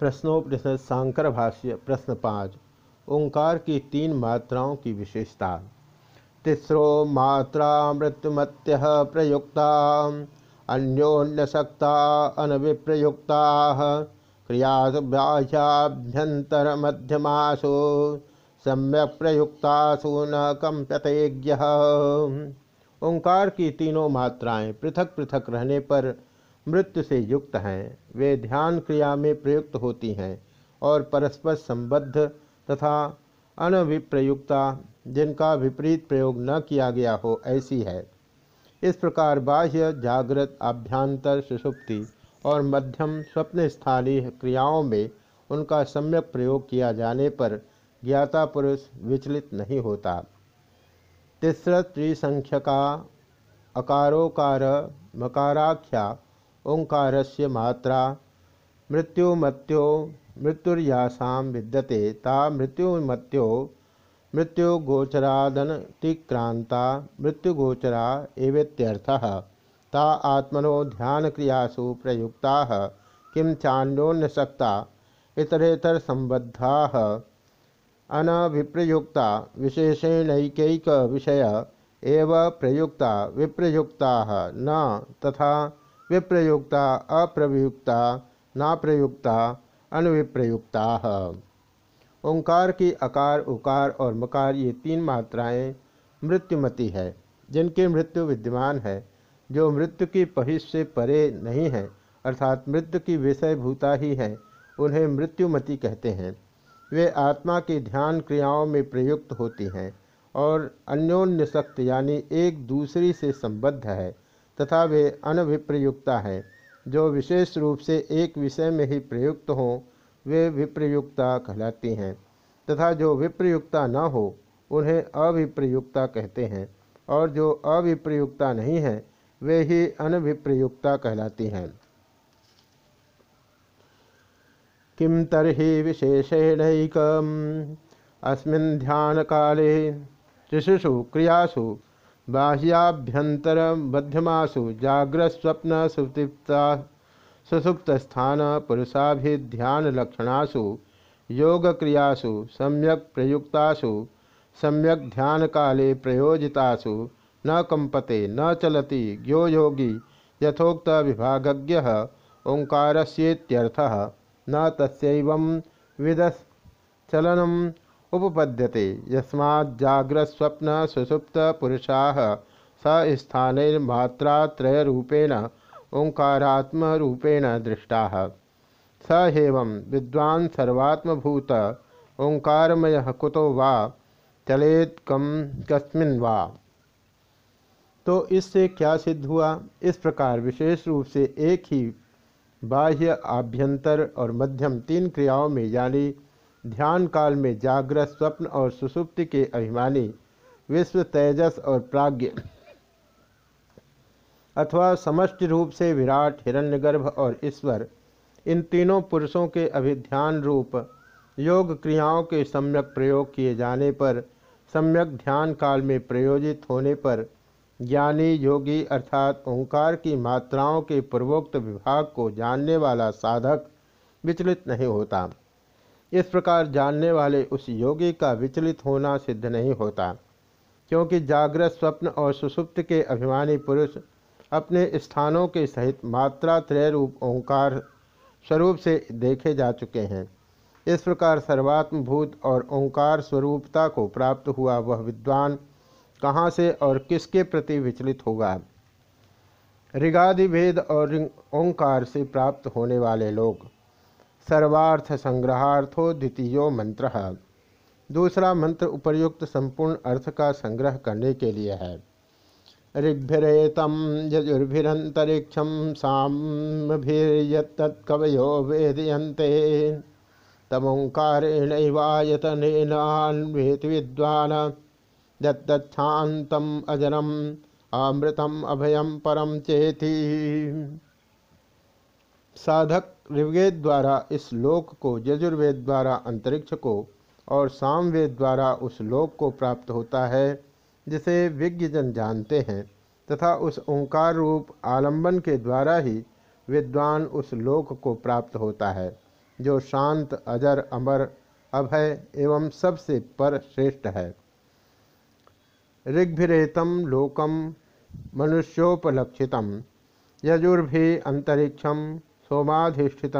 प्रश्नोपनिषद सांकर भाष्य प्रश्न पाँच, ओंकार की तीन मात्राओं की विशेषता। तिस्रो मात्रा मृत्युमत्य प्रयुक्ता अन्योन्यसक्ता अनविप्रयुक्ता क्रियाभ्याभ्यंतर मध्यमासु सम्यक प्रयुक्तासु न कंप्यते ओंकार की तीनों मात्राएँ पृथक पृथक रहने पर मृत्यु से युक्त हैं। वे ध्यान क्रिया में प्रयुक्त होती हैं और परस्पर संबद्ध तथा अनभिप्रयुक्ता, जिनका विपरीत प्रयोग न किया गया हो, ऐसी है। इस प्रकार बाह्य, जागृत, आभ्यंतर सुषुप्ति और मध्यम स्वप्न स्थानीय क्रियाओं में उनका सम्यक प्रयोग किया जाने पर ज्ञाता पुरुष विचलित नहीं होता। तिस्र, त्रिसंख्यका, अकारोकार, मकाराख्या ओंकार से मात्रा मृत्युमत्यो मृत्युर्यासा विद्यते। ता मृत्युमत्यो मृत्युगोचरादनतिक्रांता मृत्युगोचरा एवेत्यर्थः। ता आत्मनो ध्यानक्रियासु प्रयुक्ता। किं चान्योन्यसक्ता इतरेतर संबद्धा अनभिप्रयुक्ता। विशेषेणैकैक विषय एव प्रयुक्ता। विप्रयुक्ता न तथा विप्रयुक्ता अप्रयुक्ता नाप्रयुक्ता, अनविप्रयुक्ता। ओंकार की आकार उकार और मकार ये तीन मात्राएँ मृत्युमती है, जिनकी मृत्यु विद्यमान है। जो मृत्यु की पहिष से परे नहीं है, अर्थात मृत्यु की विषय भूता ही है, उन्हें मृत्युमती कहते हैं। वे आत्मा की ध्यान क्रियाओं में प्रयुक्त होती हैं और अन्योन्य शक्त यानी एक दूसरी से संबद्ध है। तथा वे अनभिप्रयुक्ता हैं। जो विशेष रूप से एक विषय में ही प्रयुक्त हों, वे विप्रयुक्ता कहलाती हैं। तथा जो विप्रयुक्ता न हो, उन्हें अभिप्रयुक्ता कहते हैं। और जो अभिप्रयुक्ता नहीं है, वे ही अनभिप्रयुक्ता कहलाती हैं। किम तरी विशेषेण अस्मिन् ध्यान काले त्रिषु क्रियासु बाह्याभ्यंतर मध्यमासु जाग्रस्वप्न सुप्ता सुसुप्त स्थान पुरुषाभिध्यान लक्षणासु योग क्रियासु सम्यक प्रयुक्तासु सम्यक ध्यान काले प्रयोजितासु न कंपते न चलति ज्ञो योगी यथोक्त विभागज्ञ ओंकारस्येत्यर्थः न तस्व विदचलनम उपपद्यते। यस्माजाग्रस्वप्न सुसुप्त पुरुषा स स्थानैर्मात्रात्रयरूपेण ओंकारात्मरूपेण दृष्टा। स हेवं विद्वान् सर्वात्मभूत ओंकारमय कुतो वा चलेत कम कस्मिन वा। तो इससे क्या सिद्ध हुआ? इस प्रकार विशेष रूप से एक ही बाह्य आभ्यंतर और मध्यम तीन क्रियाओं में यानी ध्यान काल में जागृत स्वप्न और सुसुप्ति के अभिमानी, विश्व तेजस और प्राज्ञ अथवा समष्टि रूप से विराट, हिरण्यगर्भ और ईश्वर, इन तीनों पुरुषों के अभिध्यान रूप, योग क्रियाओं के सम्यक प्रयोग किए जाने पर, सम्यक ध्यान काल में प्रयोजित होने पर, ज्ञानी, योगी अर्थात ओंकार की मात्राओं के पूर्वोक्त विभाग को जानने वाला साधक विचलित नहीं होता। इस प्रकार जानने वाले उस योगी का विचलित होना सिद्ध नहीं होता, क्योंकि जागृत स्वप्न और सुसुप्त के अभिमानी पुरुष अपने स्थानों के सहित मात्रा त्रय रूप ओंकार स्वरूप से देखे जा चुके हैं। इस प्रकार सर्वात्मभूत और ओंकार स्वरूपता को प्राप्त हुआ वह विद्वान कहाँ से और किसके प्रति विचलित होगा? ऋगादि भेद और ओंकार से प्राप्त होने वाले लोग सर्वार्थ संग्रहार्थो द्वितीय मंत्र। दूसरा मंत्र उपर्युक्त संपूर्ण अर्थ का संग्रह करने के लिए है। ऋग्भिरेतम यजुर्भिरंतरिक्षम सामभिर्यत्तवयो वेदयन्ते। तमोंकारेणवायतनेनान्वेत विद्वान दत्तच्छान्तम अजरम अमृतम अभयम परम चेती। साधक ऋग्वेद द्वारा इस लोक को, यजुर्वेद द्वारा अंतरिक्ष को और सामवेद द्वारा उस लोक को प्राप्त होता है, जिसे विज्ञजन जानते हैं, तथा उस ओंकार रूप आलंबन के द्वारा ही विद्वान उस लोक को प्राप्त होता है, जो शांत, अजर, अमर, अभय एवं सबसे पर श्रेष्ठ है। ऋग्भिरेतम लोकम मनुष्योपलक्षित यजुर्भि अंतरिक्षम सोमाधिष्ठित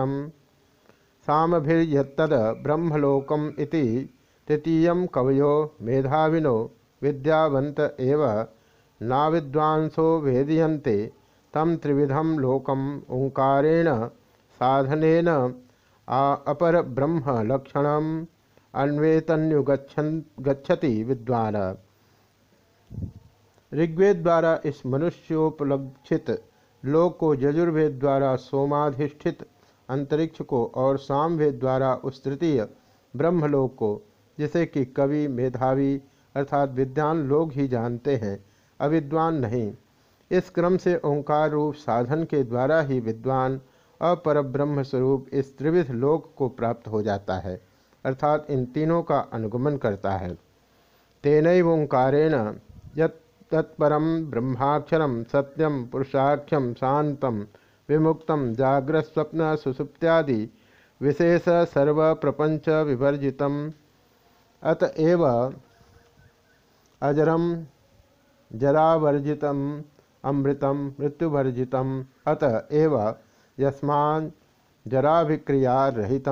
सामभिर्यद ब्रह्मलोकम तृतीय कवयो मेधाविनो विद्यावंत एव नाविद्वांसो वेदयन्ते तम त्रिविधम लोकम ओंकारेण साधनेन अपर ब्रह्म लक्षण अन्वेतन्युगछन गच्छति विद्वान। ऋग्वेद द्वारा इस मनुष्योपलक्षित लोक को यजुर्वेद द्वारा सोमाधिष्ठित, अंतरिक्ष को और सामवेद द्वारा उस तृतीय ब्रह्मलोक को, जिसे कि कवि, मेधावी अर्थात विद्वान लोग ही जानते हैं, अविद्वान नहीं। इस क्रम से ओंकार रूप साधन के द्वारा ही विद्वान अपर ब्रह्म स्वरूप इस त्रिविध लोक को प्राप्त हो जाता है, अर्थात इन तीनों का अनुगमन करता है। तेन ओंकारेण यत्परम ब्रह्माक्षरम सत्यम पुरुषाख्यम शांतम विमुक्त जाग्रस्वप्न सुसुप्त्यादि विशेष सर्व प्रपंच विवर्जित अतएव अजरम जरावर्जित अमृतम मृत्युवर्जित अतएव यस्मा जराभिक्रिया रहित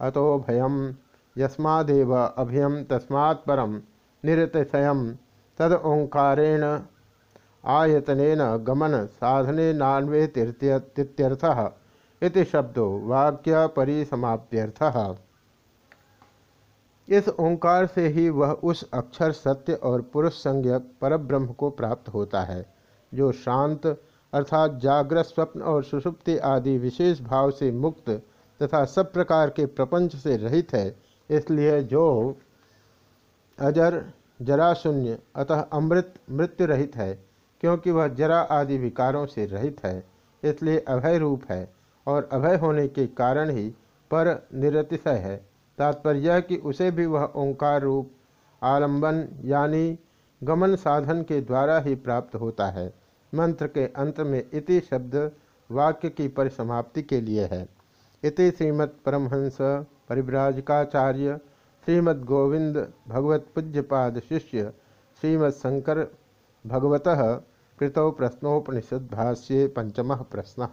अतो भयम यस्मादेव अभयम तस्मात्परम निरतिशय तद ओंकारेण आयतन गमन साधने नान्वेतीत्यर्थ इति शब्दों वाक्य परिसमाप्त्यर्थ। इस ओंकार से ही वह उस अक्षर सत्य और पुरुष संज्ञक परब्रह्म को प्राप्त होता है, जो शांत अर्थात जागृत स्वप्न और सुषुप्ति आदि विशेष भाव से मुक्त तथा सब प्रकार के प्रपंच से रहित है, इसलिए जो अजर जरा शून्य अतः अमृत मृत्यु रहित है, क्योंकि वह जरा आदि विकारों से रहित है, इसलिए अभय रूप है, और अभय होने के कारण ही पर निरतिशय है। तात्पर्य कि उसे भी वह ओंकार रूप, आलंबन यानी गमन साधन के द्वारा ही प्राप्त होता है। मंत्र के अंत में इति शब्द वाक्य की परिसमाप्ति के लिए है। इति श्रीमद् परमहंस परिव्राजकाचार्य श्रीमद् गोविंद भगवत पूज्यपाद शिष्य श्रीमद् शंकर भगवत कृतौ प्रश्नोपनिषद भाष्ये पंचम प्रश्न।